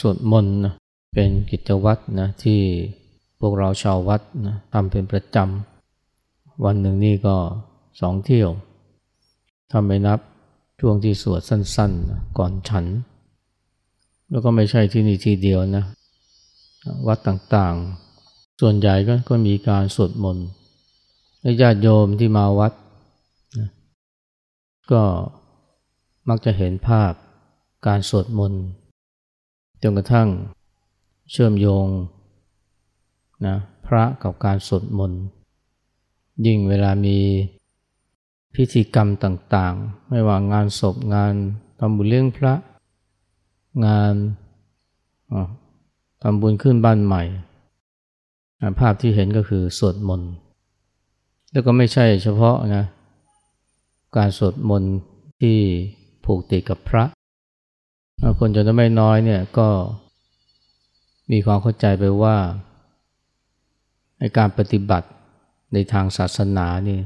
สวดมนต์นะเป็นกิจวัตรนะที่พวกเราชาววัดนะทำเป็นประจำ วันหนึ่งนี่ก็สองเที่ยวทำไม่นับช่วงที่สวดสั้นๆนะก่อนฉัน แล้วก็ไม่ใช่ที่นี่ทีเดียวนะ วัดต่างๆ ส่วนใหญ่ก็ก็มีการสวดมนต์ญาติโยมที่มาวัดนะก็มักจะเห็นภาพการสวดมนต์ จนกระทั่งเชื่อมโยงนะพระกับการสวดมนต์ยิ่งเวลามีพิธีกรรมต่างๆ ไม่ว่างานศพงานทำบุญเลี้ยงพระ งานทำบุญขึ้นบ้านใหม่ ภาพที่เห็นก็คือสวดมนต์แล้วก็ไม่ใช่เฉพาะนะการสวดมนต์ที่ผูกติดกับพระ คนจำนวนไม่น้อยเนี่ยก็มีความเข้าใจไปว่าในการปฏิบัติในทางศาสนานี่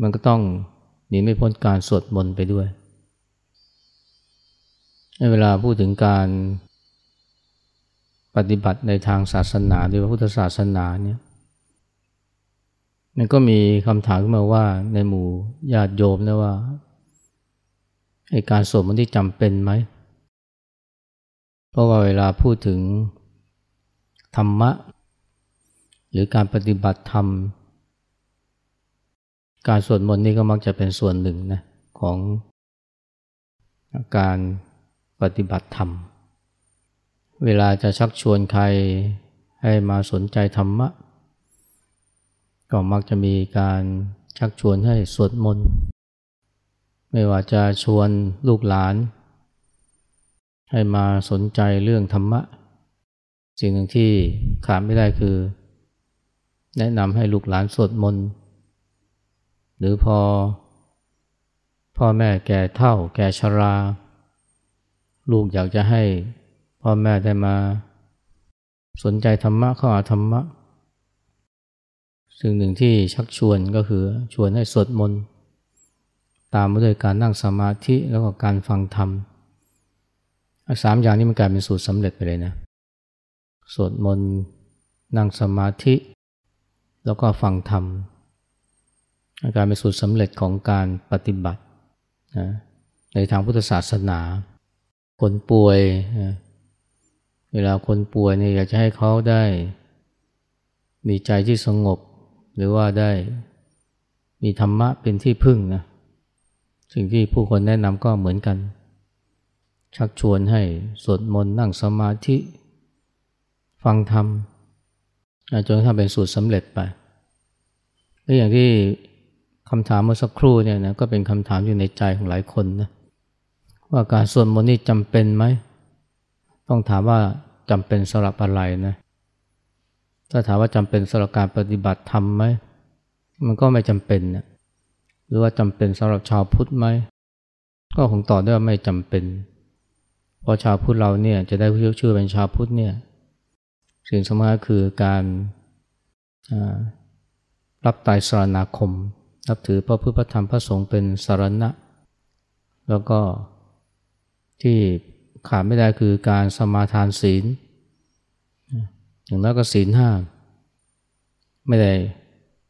มันก็ต้องหนีไม่พ้นการสวดมนต์ไปด้วยในเวลาพูดถึงการปฏิบัติในทางศาสนาหรือพระพุทธศาสนาเนี่ยมันก็มีคำถามขึ้นมาว่าในหมู่ญาติโยมนะว่า ไอการสวดมนต์ที่จำเป็นไหม เพราะว่าเวลาพูดถึงธรรมะ หรือการปฏิบัติธรรม การสวดมนต์นี่ก็มักจะเป็นส่วนหนึ่งนะของการปฏิบัติธรรม เวลาจะชักชวนใครให้มาสนใจธรรมะ ก็มักจะมีการชักชวนให้สวดมนต์ ไม่ว่าจะชวนลูกหลาน ให้มาสนใจเรื่องธรรมะ สิ่งหนึ่งที่ขาดไม่ได้คือ แนะนำให้ลูกหลานสวดมนต์หรือพอ พ่อแม่แก่เท่าแก่ชรา ลูกอยากจะให้พ่อแม่ได้มา สนใจธรรมะเข้าหาธรรมะสิ่งหนึ่งที่ชักชวนก็คือชวนให้สวดมนต์ ตามมาด้วยการนั่งสมาธิแล้วก็การฟังธรรมสามอย่างนี้มันกลายเป็นสูตรสำเร็จไปเลยนะสวดมนต์นั่งสมาธิ แล้วก็ฟังธรรมการเป็นสูตรสำเร็จของการปฏิบัตินะในทางพุทธศาสนา คนป่วยนะเวลาคนป่วยเนี่ยอยากจะให้เขาได้ มีใจที่สงบ หรือว่าได้มีธรรมะเป็นที่พึ่งนะ สิ่งที่ผู้คนแนะนำก็เหมือนกัน ชักชวนให้สวดมนต์นั่งสมาธิ ฟังธรรมจนทำเป็นสูตรสำเร็จไปและอย่างที่คำถามเมื่อสักครู่เนี่ยนะก็เป็นคำถามอยู่ในใจของหลายคนนะว่าการสวดมนต์นี่จำเป็นไหม ต้องถามว่าจำเป็นสำหรับอะไรนะถ้าถามว่าจำเป็นสำหรับการปฏิบัติธรรมไหมมันก็ไม่จำเป็นนะ หรือว่าจำเป็นสำหรับชาวพุทธไหม ก็คงตอบได้ว่าไม่จำเป็น เพราะชาวพุทธเราเนี่ยจะได้ชื่อเป็นชาวพุทธเนี่ยสิ่งสำคัญคือการรับตายสารนาคม นับถือพระพุทธธรรมพระสงฆ์เป็นสารณะ แล้วก็ที่ขาดไม่ได้คือการสมาทานศีล อย่างน้อยก็ศีลห้า ไม่ได้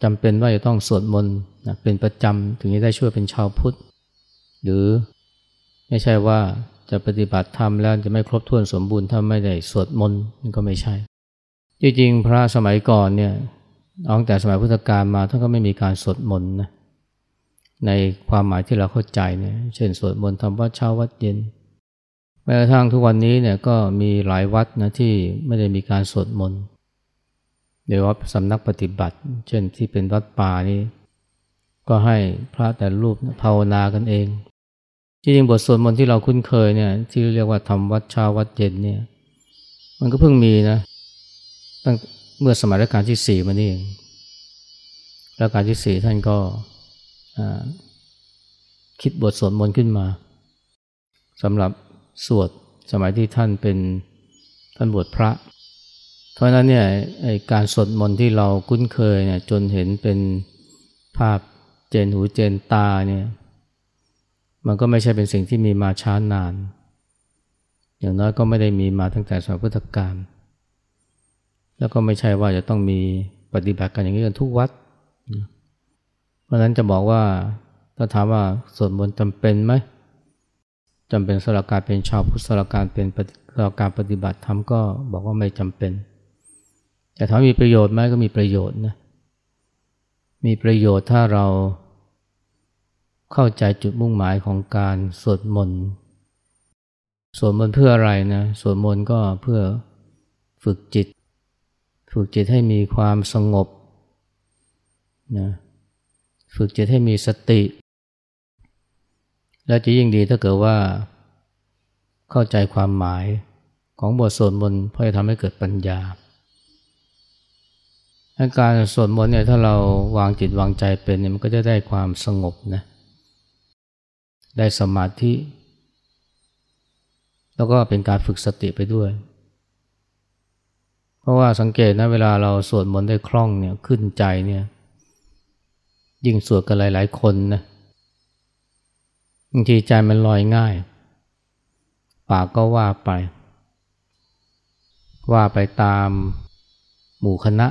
จำเป็นว่าจะต้องสวดมนต์ นะเป็นประจำถึงจะได้ช่วยเป็นชาวพุทธ หรือไม่ใช่ว่าจะปฏิบัติธรรมแล้วจะไม่ครบถ้วนสมบูรณ์ถ้าไม่ได้สวดมนต์นี่ก็ไม่ใช่ จริงๆ พระสมัยก่อนเนี่ยตั้งแต่สมัยพุทธกาลมาท่านก็ไม่มีการสวดมนต์นะในความหมายที่เราเข้าใจเนี่ยเช่นสวดมนต์ทำวัดเช้าวัดเย็นแม้กระทั่งทุกวันนี้เนี่ยก็มีหลายวัดนะที่ไม่ได้มีการสวดมนต์โดยว่าสำนักปฏิบัติ เช่นที่เป็นวัดป่านี่ ก็ให้พระแต่รูปภาวนากันเอง ที่จริงบทสวดมนต์ที่เราคุ้นเคยเนี่ยที่เรียกว่าทำวัดเช้าวัดเย็นเนี่ยมันก็เพิ่งมีนะตั้งเมื่อสมัยรัชกาลที่สี่มานี่เองรัชกาลที่สี่ท่านก็คิดบทสวดมนต์ขึ้นมาสำหรับสวดสมัยที่ท่านเป็นท่านบวชพระ เพราะนั้นเนี่ยการสวดมนต์ที่เราคุ้นเคยเนี่ยจนเห็นเป็นภาพ จนหูเจนตาเนี่ยมันก็ไม่ใช่เป็นสิ่งที่มีมาช้านาน อย่างน้อยก็ไม่ได้มีมาตั้งแต่สมัยพุทธกาลแล้วก็ไม่ใช่ว่าจะต้องมีปฏิบัติกันอย่างนี้กันทุกวัด เพราะนั้นจะบอกว่าถ้าถามว่าสวดมนต์จำเป็นไหมจำเป็นสำหรับการเป็นชาวพุทธสำหรับการเป็นสำหรับการปฏิบัติธรรมก็บอกว่าไม่จำเป็น แต่ถ้ามีประโยชน์ไหมก็มีประโยชน์นะ มีประโยชน์ถ้าเราเข้าใจจุดมุ่งหมายของการสวดมนต์ สวดมนต์เพื่ออะไรนะ สวดมนต์ก็เพื่อฝึกจิต ฝึกจิตให้มีความสงบนะฝึกจิตให้มีสติ และจะยิ่งดีถ้าเกิดว่าเข้าใจความหมายของบทสวดมนต์เพื่อทำให้เกิดปัญญา การสวดมนต์เนี่ยถ้าเราวางจิตวางใจเป็นเนี่ยมันก็จะได้ความสงบนะได้สมาธิ แล้วก็เป็นการฝึกสติไปด้วย เพราะว่าสังเกตนะเวลาเราสวดมนต์ได้คล่องเนี่ยขึ้นใจเนี่ยยิ่งสวดกันหลายๆคนนะบางทีใจมันลอยง่าย ปากก็ว่าไป ว่าไปตามหมู่คณะ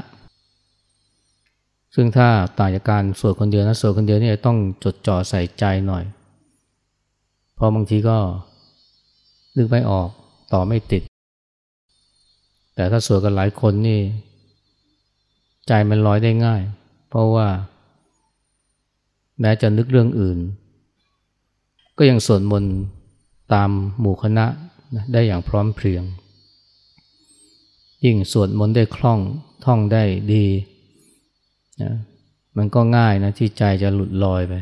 ซึ่งถ้าต่างจากการสวดคนเดียวนะสวดคนเดียวนี่ต้องจดจ่อใส่ใจหน่อย เพราะบางทีก็นึกไม่ออกต่อไม่ติด แต่ถ้าสวดกันหลายคนนี่ ใจมันลอยได้ง่าย เพราะว่า แม้จะนึกเรื่องอื่น ก็ยังสวดมนต์ตามหมู่คณะได้อย่างพร้อมเพรียง ยิ่งสวดมนต์ได้คล่องท่องได้ดี นะมันก็ง่ายนะที่ใจจะหลุดลอยไป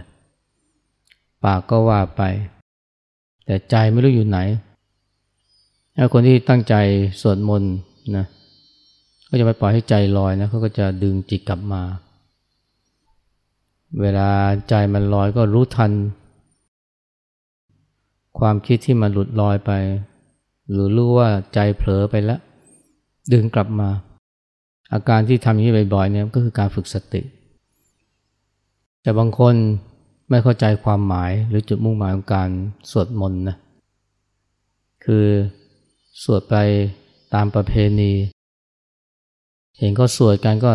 ปากก็ว่าไป แต่ใจไม่รู้อยู่ไหนถ้าคนที่ตั้งใจสวดมนต์นะก็จะไปปล่อยให้ใจลอยนะเขาก็จะดึงจิตกลับมา เวลาใจมันลอยก็รู้ทัน ความคิดที่มันหลุดลอยไป หรือรู้ว่าใจเผลอไปแล้ว ดึงกลับมา อาการที่ทำอย่างนี้บ่อยๆเนี่ยก็คือการฝึกสติ แต่บางคนไม่เข้าใจความหมายหรือจุดมุ่งหมายของการสวดมนต์นะคือสวดไปตามประเพณี เห็นเขาสวดกันก็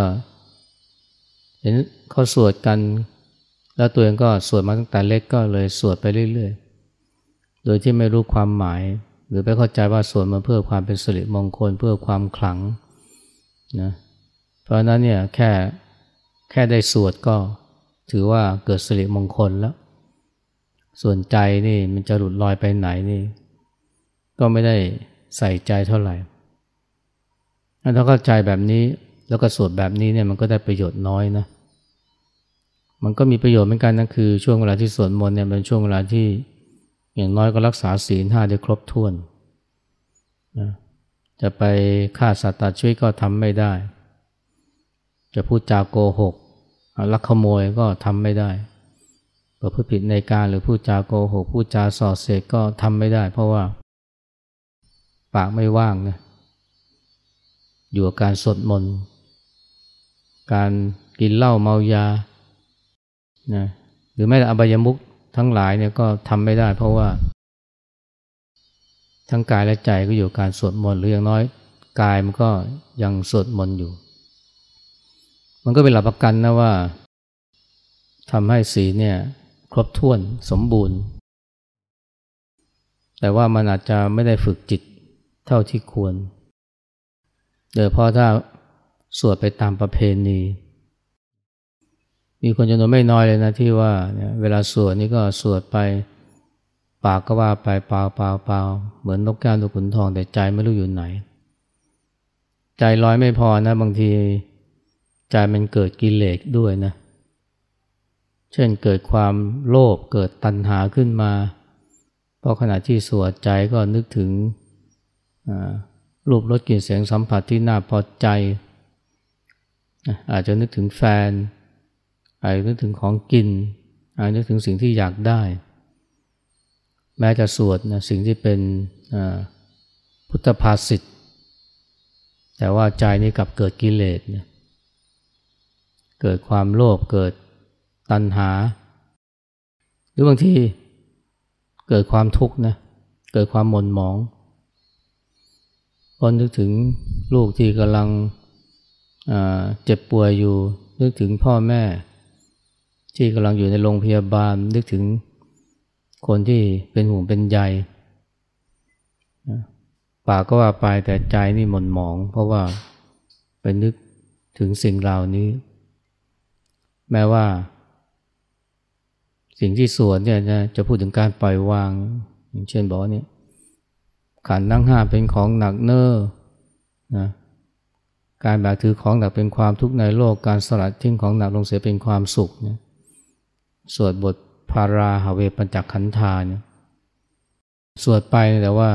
เห็นเขาสวดกัน แล้วตัวเองก็สวดมาตั้งแต่เล็กก็เลยสวดไปเรื่อยๆ โดยที่ไม่รู้ความหมาย หรือไปเข้าใจว่าสวดมาเพื่อความเป็นสิริมงคลเพื่อความขลังนะ เพราะนั้นเนี่ยแค่แค่ได้สวดก็ถือว่าเกิดสิริมงคลแล้ว ส่วนใจนี่มันจะหลุดลอยไปไหนนี่ ก็ไม่ได้ใส่ใจเท่าไหร่ถ้าเข้าใจแบบนี้แล้วก็สวดแบบนี้เนี่ยมันก็ได้ประโยชน์น้อยนะ มันก็มีประโยชน์เหมือนกันนะคือช่วงเวลาที่สวดมนต์เนี่ยเป็นช่วงเวลาที่อย่างน้อยก็รักษาศีลห้าได้ครบถ้วนนะจะไปฆ่าสัตว์ตัดชีวิตก็ทำไม่ได้ จะพูดจาโกหกลักขโมยก็ทำไม่ได้ประพฤติผิดในการหรือพูดจาโกหกพูดจาส่อเสียดก็ทำไม่ได้ เพราะว่า ปากไม่ว่างนะอยู่กับการสดมนการกินเหล้าเมายานะหรือแม้แต่อบายมุกทั้งหลายเนี่ยก็ทำไม่ได้ เพราะว่า ทั้งกายและใจก็อยู่การสวดมนต์หรืออย่างน้อย กายมันก็ยังสวดมนต์อยู่ มันก็เป็นหลักประกันนะว่าทำให้สีเนี่ยครบถ้วนสมบูรณ์ แต่ว่ามันอาจจะไม่ได้ฝึกจิตเท่าที่ควรโดยเพราะถ้าสวดไปตามประเพณี มีคนจำนวนไม่น้อยเลยนะที่ว่าเเวลาสวดนี่ก็สวดไปปากก็ว่าไปเปล่าเปล่าเปล่าเหมือนนกแก้วนกขุนทองแต่ใจไม่รู้อยู่ไหน ใจลอยไม่พอนะบางที ใจมันเกิดกิเลสด้วยนะ เช่นเกิดความโลภเกิดตัณหาขึ้นมา เพราะขณะที่สวดใจก็นึกถึงรูปรสกลิ่นเสียงสัมผัสที่น่าพอใจ อาจจะนึกถึงแฟน อาจจะนึกถึงของกิน อาจจะนึกถึงสิ่งที่อยากได้ แม้จะสวดนะสิ่งที่เป็นพุทธภาษิตแต่ว่าใจนี้กลับเกิดกิเลสเนี่ย เกิดความโลภเกิดตัณหา หรือบางทีเกิดความทุกข์นะเกิดความหม่นหมองพอนึกถึงลูกที่กำลังเจ็บป่วยอยู่ นึกถึงพ่อแม่ ที่กำลังอยู่ในโรงพยาบาล นึกถึงคนที่เป็นห่วงเป็นใยปากก็ว่าไปแต่ใจนี่หม่นหมอง เพราะว่าไปนึกถึงสิ่งเหล่านี้ แม้ว่า สิ่งที่สวดเนี่ยจะพูดถึงการปล่อยวาง อย่างเช่นบอกเนี่ยขันทั้งห้าเป็นของหนักเน้อนะการแบกถือของหนักเป็นความทุกข์ในโลกการสลัดทิ้งของหนักลงเสียเป็นความสุขเนี่ยสวดบทพาราหาเวปัญจขันธาเนี่ยสวดไปแต่ว่า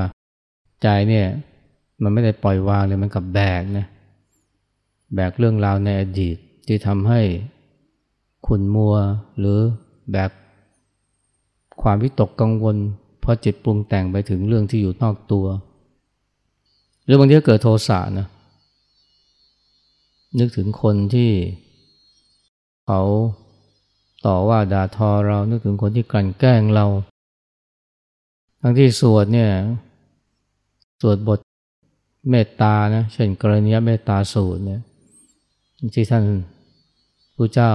ใจเนี่ยมันไม่ได้ปล่อยวางเลยมันกับแบกนะแบกเรื่องราวในอดีตที่ทำให้ ขุนมัวหรือแบกความวิตกกังวล เพราะจิตปรุงแต่งไปถึงเรื่องที่อยู่นอกตัว หรือบางทีก็เกิดโทสะนะนึกถึงคนที่เขาต่อว่าด่าทอเรานึกถึงคนที่กลั่นแกล้งเรา ทั้งที่สวดเนี่ยสวดบทเมตตานะเช่นกรณีเมตตาสูตรเนี่ยที่ท่านผู้เจ้า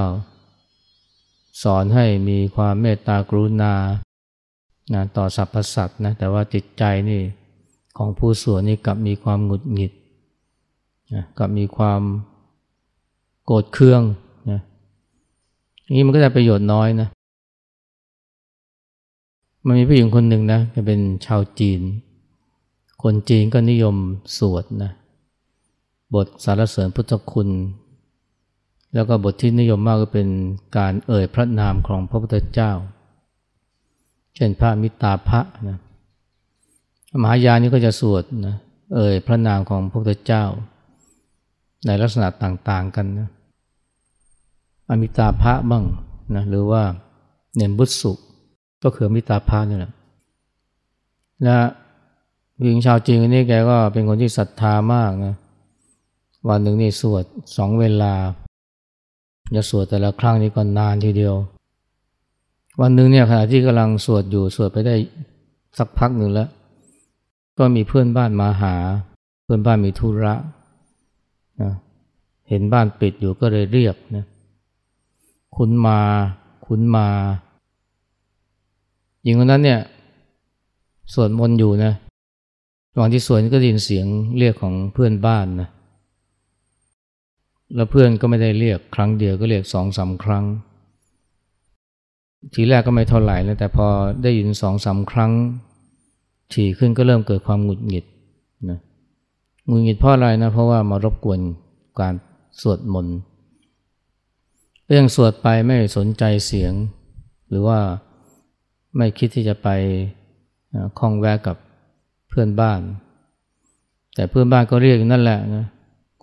สอนให้มีความเมตตากรุณานะต่อสรรพสัตว์นะแต่ว่าจิตใจนี่ของผู้สวดนี่กลับมีความหงุดหงิดนะกลับมีความโกรธเคืองนะนี้มันก็ได้ประโยชน์น้อยนะมันมีผู้หญิงคนหนึ่งนะเป็นชาวจีน คนจีนก็นิยมสวดนะบทสารเสริญพุทธคุณ แล้วก็บทที่นิยมมากก็เป็นการเอ่ยพระนามของพระพุทธเจ้า เช่นพระมิตาภะนะมหายานี่ก็จะสวดนะเอ่ยพระนามของพระพุทธเจ้า ในลักษณะต่างๆกันนะอมิตาภะบ้างนะหรือว่าเนมบุตสุก็คือมิตาภะนี่แหละและหญิงชาวจีนนี่แกก็เป็นคนที่ศรัทธามากนะวันหนึ่งนี่สวดสองเวลา จะสวดแต่ละครั้งนี้ก็นานทีเดียว วันหนึ่งเนี่ยขณะที่กำลังสวดอยู่สวดไปได้สักพักหนึ่งแล้ว ก็มีเพื่อนบ้านมาหา เพื่อนบ้านมีธุระนะเห็นบ้านปิดอยู่ก็เลยเรียกนะคุณมาคุณมาหญิงคนนั้นเนี่ยสวดมนต์อยู่นะระหว่างที่สวดก็ได้ยินเสียงเรียกของเพื่อนบ้านนะ แล้วเพื่อนก็ไม่ได้เรียกครั้งเดียวก็เรียกสองสาครั้ง ทีแรกก็ไม่เท่าไหร่นะแต่พอได้ยินสองสาครั้ง ถี่ขึ้นก็เริ่มเกิดความหงุดหงิดนะหงุดหงิดเพราะอะไรนะเพราะว่ามารบกวนการสวดมนต์ก็ยังสวดไปไม่สนใจเสียง หรือว่าไม่คิดที่จะไปคล้องแวะกับเพื่อนบ้าน แต่เพื่อนบ้านก็เรียกนั่นแหละนะ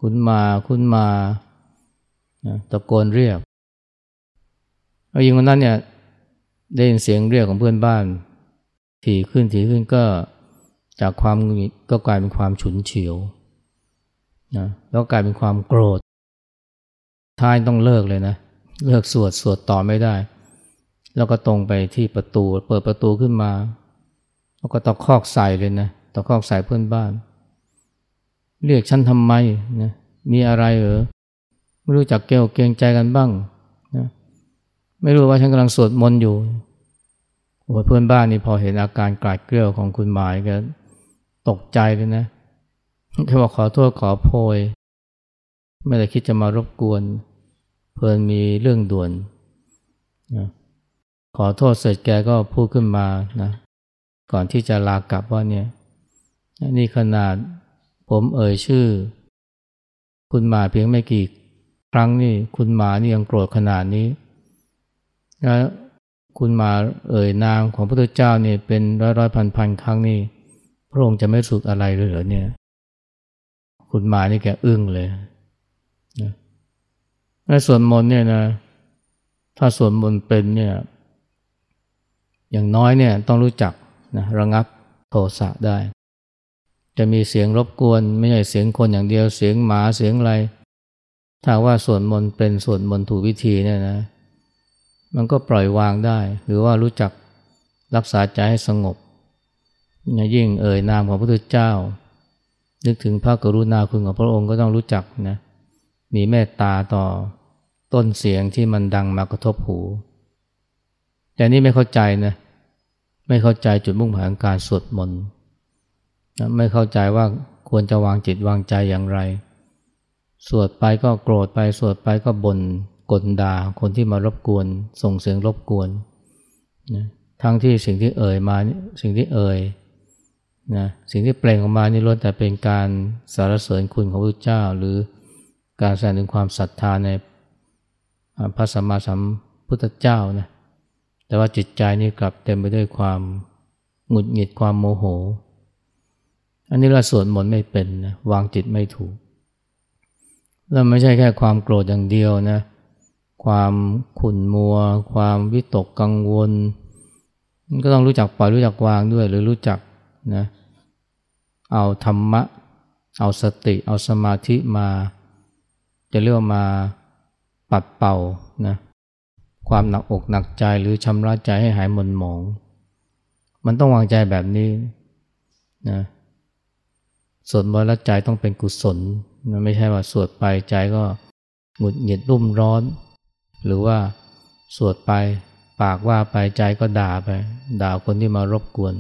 คุณมาคุณมาตะโกนเรียกเอายิงวันนั้นเนี่ยได้ยินเสียงเรียกของเพื่อนบ้าน ถี่ขึ้นถี่ขึ้นก็จากความก็กลายเป็นความฉุนเฉียวนะแล้วกลายเป็นความโกรธท้ายต้องเลิกเลยนะเลิกสวดสวดต่อไม่ได้ แล้วก็ตรงไปที่ประตู เปิดประตูขึ้นมา แล้วก็ตะคอกใส่เลยนะตะคอกใส่เพื่อนบ้าน เรียกฉันทำไมนะมีอะไรเหรอไม่รู้จักเกลียวเกรงใจกันบ้างนะไม่รู้ว่าฉันกำลังสวดมนต์อยู่โอ้เพื่อนบ้านนี่พอเห็นอาการกลาดเกลียวของคุณหมายก็ตกใจเลยนะแค่บอกขอโทษขอโพย ไม่ได้คิดจะมารบกวน เพลินมีเรื่องด่วนนะขอโทษเสร็จแกก็พูดขึ้นมานะก่อนที่จะลากลับว่าเนี่ย นี่ขนาด ผมเอ่ยชื่อ คุณหมาเพียงไม่กี่ครั้งนี่คุณหมานี่ยังโกรธขนาดนี้แล้วคุณหมาเอ่ยนามของพระพุทธเจ้านี่เป็นร้อยร้อยพันพันครั้งนี่พระองค์จะไม่สุดอะไรเลยเหรอเนี่ย คุณหมานี่แกอึ้งเลยนะในส่วนมนเนี่ยนะถ้าส่วนมนเป็นเนี่ยอย่างน้อยเนี่ยต้องรู้จักนะระงับโทสะได้ จะมีเสียงรบกวน ไม่ใช่เสียงคนอย่างเดียวเสียงหมาเสียงอะไร ถ้าว่าสวนมนต์เป็นสวนมนต์ถูกวิธีเนี่ยนะ มันก็ปล่อยวางได้ หรือว่ารู้จักรักษาใจให้สงบยิ่งเอ่ยนามของพระพุทธเจ้า นึกถึงพระกรุณาคุณของพระองค์ก็ต้องรู้จักนะมีเมตตาต่อต้นเสียงที่มันดังมากระทบหู แต่นี่ไม่เข้าใจนะ ไม่เข้าใจจุดมุ่งหมายของการสวดมนต์ ไม่เข้าใจว่าควรจะวางจิตวางใจอย่างไร สวดไปก็โกรธไป สวดไปก็บน่นกลด่าคนที่มารบกวน ส่งเสียงรบกวนนะทั้งที่สิ่งที่เอ่ยมาสิ่งที่เอ่ยนะสิ่งที่เปล่งออกมานี่ล้วนแต่เป็นการสารเสริญคุณของพระเจ้า หรือการแสดงถึงความศรัทธาในพระสัมมาสัมพุทธเจ้านะแต่ว่าจิตใจนี่กลับเต็มไปด้วยความหงุดหงิดความโมโห อันนี้เราสวดมนต์ไม่เป็นนะวางจิตไม่ถูก แล้วไม่ใช่แค่ความโกรธอย่างเดียวนะ ความขุ่นมัว ความวิตกกังวลมันก็ต้องรู้จักปล่อยรู้จักวางด้วย หรือรู้จักนะเอาธรรมะ เอาสติ เอาสมาธิมา จะเรียกว่ามาปัดเป่านะความหนักอกหนักใจหรือชำระใจให้หายหม่นหมอง มันต้องวางใจแบบนี้นะ สวดมนต์แล้วใจต้องเป็นกุศลนะไม่ใช่ว่าสวดไปใจก็หงุดหงิดรุ่มร้อน หรือว่าสวดไปปากว่าไปใจก็ด่าไป ด่าคนที่มารบกวน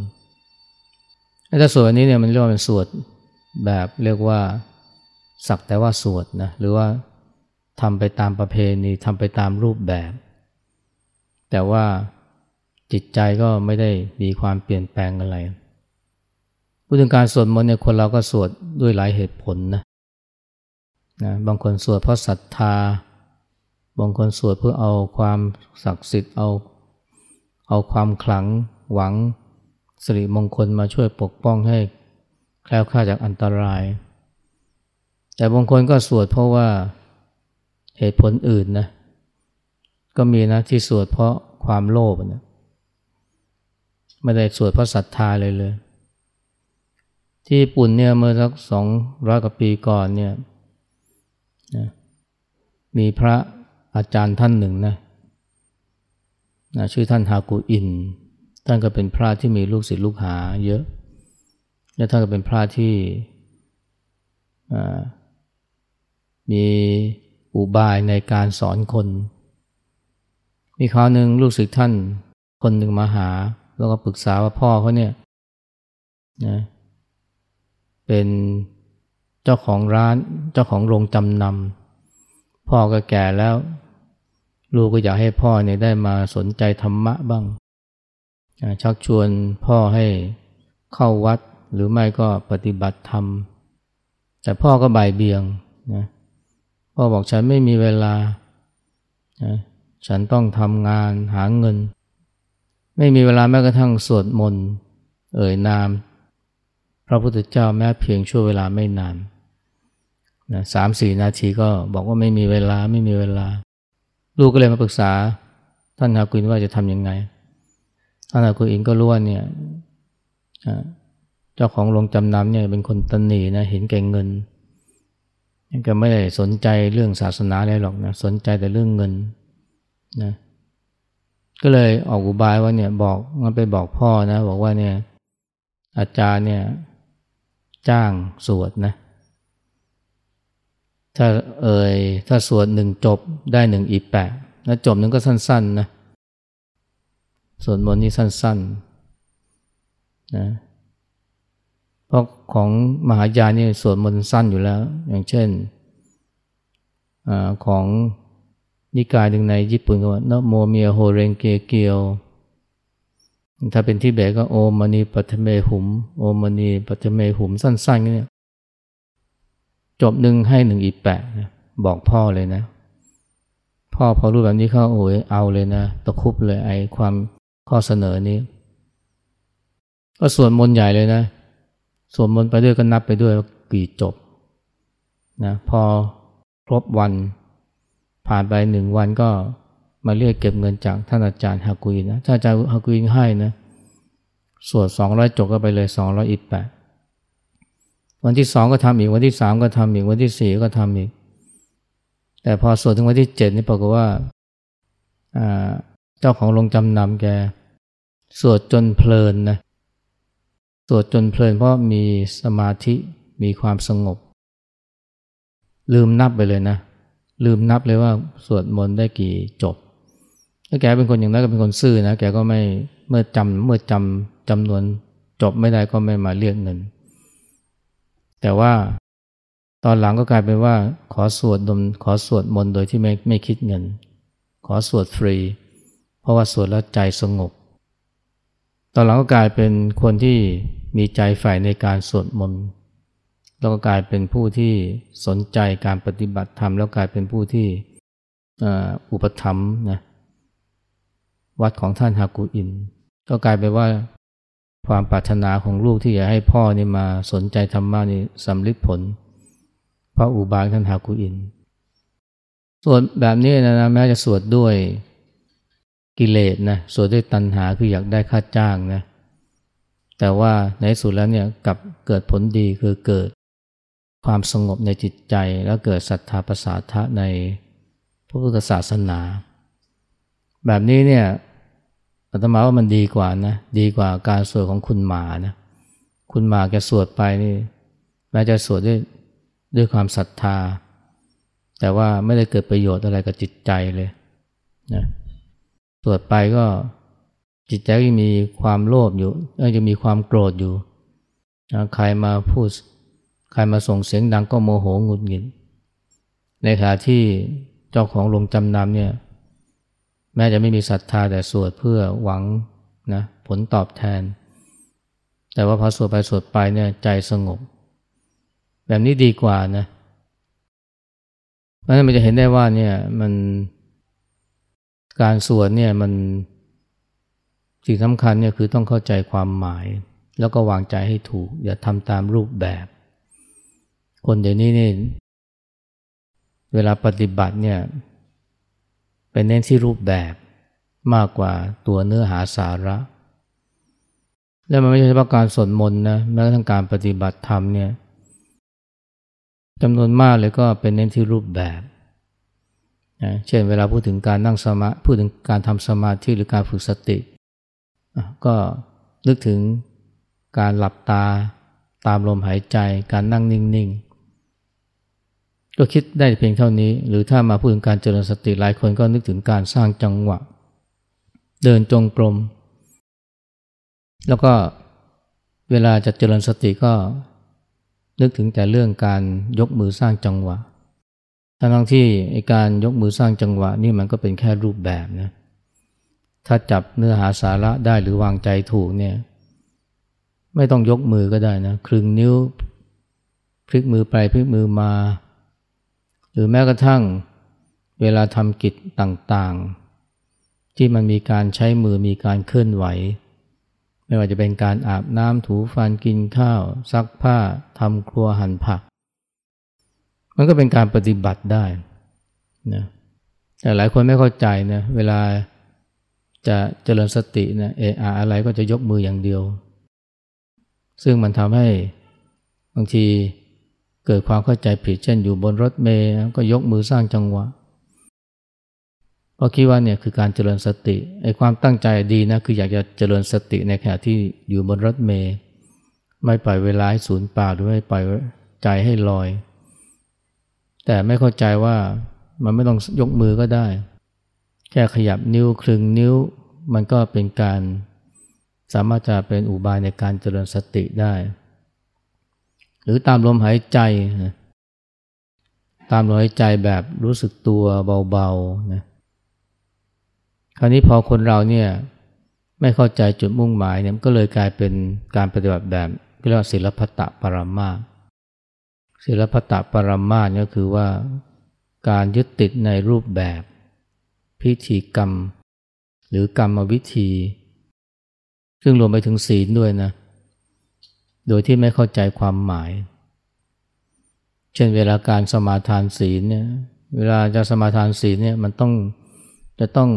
ถ้าสวดนี้เนี่ยมันเรียกว่าเป็นสวดแบบเรียกว่าสักแต่ว่าสวดนะหรือว่าทำไปตามประเพณีทำไปตามรูปแบบ แต่ว่าจิตใจก็ไม่ได้มีความเปลี่ยนแปลงอะไร พูดถึงการสวดมนต์เนี่ยคนเราก็สวดด้วยหลายเหตุผลนะนะบางคนสวดเพราะศรัทธา บางคนสวดเพื่อเอาความศักดิ์สิทธิ์เอาเอาความขลังหวังสิริมงคลมาช่วยปกป้องให้แคล้วคลาดจากอันตราย แต่บางคนก็สวดเพราะว่าเหตุผลอื่นนะก็มีนะที่สวดเพราะความโลภนะไม่ได้สวดเพราะศรัทธาเลยเลย ที่ญี่ปุ่นเนี่ยเมื่อสักสองร้อยกว่าปีก่อนเนี่ยนะมีพระอาจารย์ท่านหนึ่งนะนะชื่อท่านฮากุอิน ท่านก็เป็นพระที่มีลูกศิษย์ลูกหาเยอะ และท่านก็เป็นพระที่มีอุบายในการสอนคน มีคราวหนึ่งลูกศิษย์ท่านคนหนึ่งมาหา แล้วก็ปรึกษาว่าพ่อเขาเนี่ยนะ เป็นเจ้าของร้านเจ้าของโรงจำนำพ่อก็แก่แล้ว ลูกก็อยากให้พ่อเนี่ยได้มาสนใจธรรมะบ้างชักชวนพ่อให้เข้าวัดหรือไม่ก็ปฏิบัติธรรม แต่พ่อก็บ่ายเบียงนะพ่อบอกฉันไม่มีเวลาฉันต้องทำงานหาเงิน ไม่มีเวลาแม้กระทั่งสวดมนต์เอ่ยนาม พระพุทธเจ้าแม้เพียงช่วเวลาไม่นานนะสามสี่นาทีก็บอกว่าไม่มีเวลาไม่มีเวลา ลูกก็เลยมาปรึกษา ท่านฮากุนว่าจะทำยังไง ท่านฮากุนก็รู้ว่าเนี่ยเจ้าของโรงจำนำเนี่ยเป็นคนตันหนีนะเห็นแก่เงินก็ไม่ได้สนใจเรื่องศาสนาอะไรหรอกนะสนใจแต่เรื่องเงินนะก็เลยออกอุบายว่าเนี่ยบอกมันไปบอกพ่อนะ บอกว่าเนี่ยอาจารย์เนี่ย จ้างสวดนะถ้าเอ่ยถ้าสวดหนึ่งจบได้หนึ่งอีแปะแล้วจบหนึ่งก็สั้นๆนะสวดมนต์นี่สั้นๆนะเพราะของมหายานนี่สวดมนต์สั้นอยู่แล้ว อย่างเช่นอของนิกายหนึ่งในญี่ปุ่นก็ว่านโมเมียโฮเรงเกเกียว ถ้าเป็นที่เบกก็โอมานีปัทเมหุม โอมานีปัทเมหุมสั้นๆเนี่ยจบหนึ่งให้หนึ่งอีแปะบอกพ่อเลยนะ พ่อพอรู้แบบนี้เขาโอ้ยเอาเลยนะ ตะคุบเลยไอความข้อเสนอนี้ ก็ส่วนมนใหญ่เลยนะ ส่วดมนต์ไปด้วยก็นับไปด้วยกี่จบนะพอครบวัน ผ่านไปหนึ่งวันก็ มาเรียกเก็บเงินจากท่านอาจารย์ฮากุยนะถ้านอาจารย์ฮากุยให้นะสวดสองร้อยจบก็ไปเลยสองร้อยอีกแปดวันที่สองก็ทำอีกวันที่สามก็ทำอีกวันที่สี่ก็ทำอีก แต่พอสวดถึงวันที่เจ็ดนี่ปรากฏว่าเจ้าของโรงจำนำแกสวดจนเพลินนะสวดจนเพลินเพราะมีสมาธิมีความสงบ ลืมนับไปเลยนะ ลืมนับเลยว่าสวดมนต์ได้กี่จบ ถ้าแกเป็นคนอย่างนั้นก็เป็นคนซื่อนะแกก็ไม่เมื่อจำเมื่อจำจำนวนจบไม่ได้ก็ไม่มาเรียกเงิน แต่ว่าตอนหลังก็กลายเป็นว่าขอสวดดมขอสวดมนต์โดยที่ไม่ไม่คิดเงิน ขอสวดฟรี เพราะว่าสวดแล้วใจสงบ ตอนหลังก็กลายเป็นคนที่มีใจใฝ่ในการสวดมนต์แล้วก็กลายเป็นผู้ที่สนใจการปฏิบัติธรรมแล้วกลายเป็นผู้ที่อุปถัมภ์นะ วัดของท่านฮากูอิน ก็กลายเป็นว่าความปรารถนาของลูกที่อยากให้พ่อนี่มาสนใจธรรมะนี่สำลิดผล พระอุบายท่านฮากุอิน สวดแบบนี้นะนะแม้จะสวดด้วยกิเลสนะสวดด้วยตัณหาคืออยากได้ค่าจ้างนะแต่ว่าในสุดแล้วเนี่ยกับเกิดผลดีคือเกิดความสงบในจิตใจแล้วเกิดศรัทธาประสาทะในพระพุทธศาสนา แบบนี้เนี่ยอาตมาว่ามันดีกว่านะ ดีกว่าการสวดของคุณหมานะ คุณหมาแกสวดไปนี่แม้จะสวดด้วยด้วยความศรัทธา แต่ว่าไม่ได้เกิดประโยชน์อะไรกับจิตใจเลยนะสวดไปก็จิตใจยังมีความโลภอยู่ยังมีความโกรธอยู่นะใครมาพูด ใครมาส่งเสียงดังก็โมโหงุดหงิดในขณะที่เจ้าของลงจำนำเนี่ย แม้จะไม่มีศรัทธาแต่สวดเพื่อหวังนะผลตอบแทน แต่ว่าพอสวดไปสวดไปเนี่ยใจสงบ แบบนี้ดีกว่านะเพราะนั้นมันจะเห็นได้ว่าเนี่ยมันการสวดเนี่ยมันสิ่งสำคัญเนี่ยคือต้องเข้าใจความหมาย แล้วก็วางใจให้ถูก อย่าทำตามรูปแบบ คนเดี๋ยวนี้นี่เวลาปฏิบัติเนี่ย เป็นเน้นที่รูปแบบมากกว่าตัวเนื้อหาสาระ และมันไม่ใช่เฉพาะการสวดมนต์นะแม้กระทั่งการปฏิบัติธรรมเนี่ยจำนวนมากเลยก็เป็นเน้นที่รูปแบบนะเช่นเวลาพูดถึงการนั่งสมาพูดถึงการทำสมาธิหรือการฝึกสติ ก็นึกถึงการหลับตาตามลมหายใจ การนั่งนิ่ง ก็คิดได้เพียงเท่านี้ หรือถ้ามาพูดถึงการเจริญสติหลายคนก็นึกถึงการสร้างจังหวะ เดินจงกรม แล้วก็เวลาจะเจริญสติก็นึกถึงแต่เรื่องการยกมือสร้างจังหวะ ทั้งที่การยกมือสร้างจังหวะนี่มันก็เป็นแค่รูปแบบนะ ถ้าจับเนื้อหาสาระได้หรือวางใจถูกเนี่ย ไม่ต้องยกมือก็ได้นะคลึงนิ้ว พลิกมือไปพลิกมือมา หรือแม้กระทั่งเวลาทำกิจต่างๆ ที่มันมีการใช้มือมีการเคลื่อนไหว ไม่ว่าจะเป็นการอาบน้ำถูฟันกินข้าว ซักผ้าทำครัวหั่นผัก มันก็เป็นการปฏิบัติได้นะแต่หลายคนไม่เข้าใจนะเวลาจะเจริญสตินะเอออะไรก็จะยกมืออย่างเดียว ซึ่งมันทำให้บางที เกิดความเข้าใจผิดเช่นอยู่บนรถเมล์ก็ยกมือสร้างจังหวะเพราะคิดว่าเนี่ยคือการเจริญสติไอ้ความตั้งใจดีนะคืออยากจะเจริญสติในขณะที่อยู่บนรถเมล์ไม่ปล่อยเวลาให้สูญเปล่าหรือไม่ปล่อยใจให้ลอย แต่ไม่เข้าใจว่ามันไม่ต้องยกมือก็ได้ แค่ขยับนิ้วคลึงนิ้ว มันก็เป็นการสามารถจะเป็นอุบายในการเจริญสติได้ หรือตามลมหายใจตามลมหายใจแบบรู้สึกตัวเบาๆนะคราวนี้พอคนเราเนี่ยไม่เข้าใจจุดมุ่งหมายเนี่ยก็เลยกลายเป็นการปฏิบัติแบบเรียกว่าศิลปตะปรมาศิลปตะปรมาก็คือว่าการยึดติดในรูปแบบ พิธีกรรม หรือกรรมวิธี ซึ่งรวมไปถึงศีลด้วยนะ โดยที่ไม่เข้าใจความหมาย เช่นเวลาการสมาทานศีลเนี่ยเวลาจะสมาทานศีลเนี่ยมันต้องจะต้อง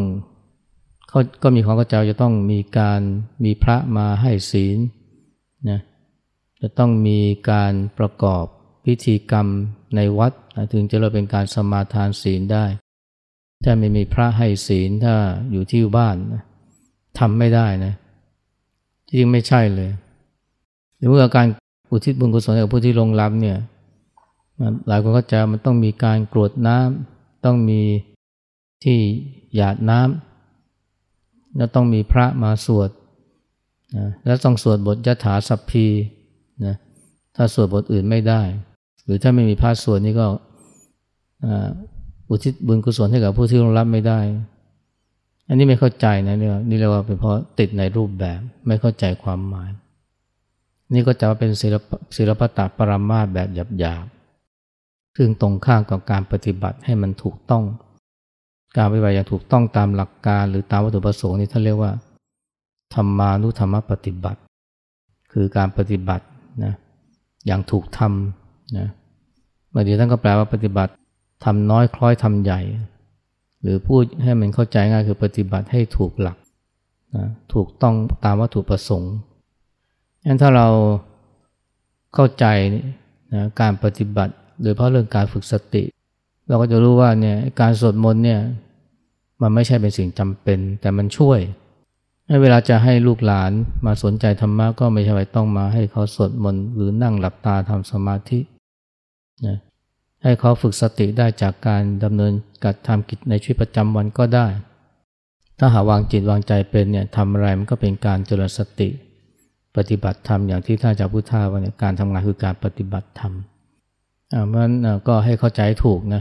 เขาก็มีความเข้าใจจะต้องมีการมีพระมาให้ศีลนะจะต้องมีการประกอบพิธีกรรมในวัดถึงจะเราเป็นการสมาทานศีลได้ ถ้าไม่มีพระให้ศีลถ้าอยู่ที่บ้านทำไม่ได้นะจริงไม่ใช่เลย หรือว่าการอุทิศบุญกุศลให้กับผู้ที่ลงรับเนี่ยหลายคนก็จะมันต้องมีการกรวดน้ำต้องมีที่หยาดน้ำแล้วต้องมีพระมาสวดนะแล้วต้องสวดบทยถาสัพพีนะถ้าสวดบทอื่นไม่ได้ หรือถ้าไม่มีพระสวดนี่ก็อุทิศบุญกุศลให้กับผู้ที่ลงรับไม่ได้ อันนี้ไม่เข้าใจนะเนี่ยนี่เรียกว่าเป็นเพราะติดในรูปแบบไม่เข้าใจความหมาย นี่ก็จะเป็นศิลปศิลปตปรมาแบบหยาบๆ ซึ่งตรงข้ามกับการปฏิบัติให้มันถูกต้อง การปฏิบัติอย่างถูกต้องตามหลักการหรือตามวัตถุประสงค์นี่ท่านเรียกว่า ธรรมานุธรรมปฏิบัติ คือการปฏิบัตินะอย่างถูกทำนะบางทีท่านก็แปลว่าปฏิบัติทำน้อยคล้อยทำใหญ่ หรือพูดให้มันเข้าใจง่ายคือปฏิบัติให้ถูกหลักนะถูกต้องตามวัตถุประสงค์ งั้นถ้าเราเข้าใจนะการปฏิบัติ โดยเพราะเรื่องการฝึกสติ เราก็จะรู้ว่าเนี่ยการสวดมนต์เนี่ยมันไม่ใช่เป็นสิ่งจำเป็น แต่มันช่วยเวลาจะให้ลูกหลานมาสนใจธรรมะก็ไม่ใช่ว่าต้องมาให้เขาสวดมนต์หรือนั่งหลับตาทำสมาธินะให้เขาฝึกสติได้จากการดำเนินการทำกิจในชีวิตประจำวันก็ได้ ถ้าหาวางจิตวางใจเป็นเนี่ยทำอะไรมันก็เป็นการเจริญสติ ปฏิบัติธรรมอย่างที่ท่านจาพุทธาว่าเนี่ยการทำงานคือการปฏิบัติธรรมอ่าเพราะนั้นก็ให้เข้าใจถูกนะ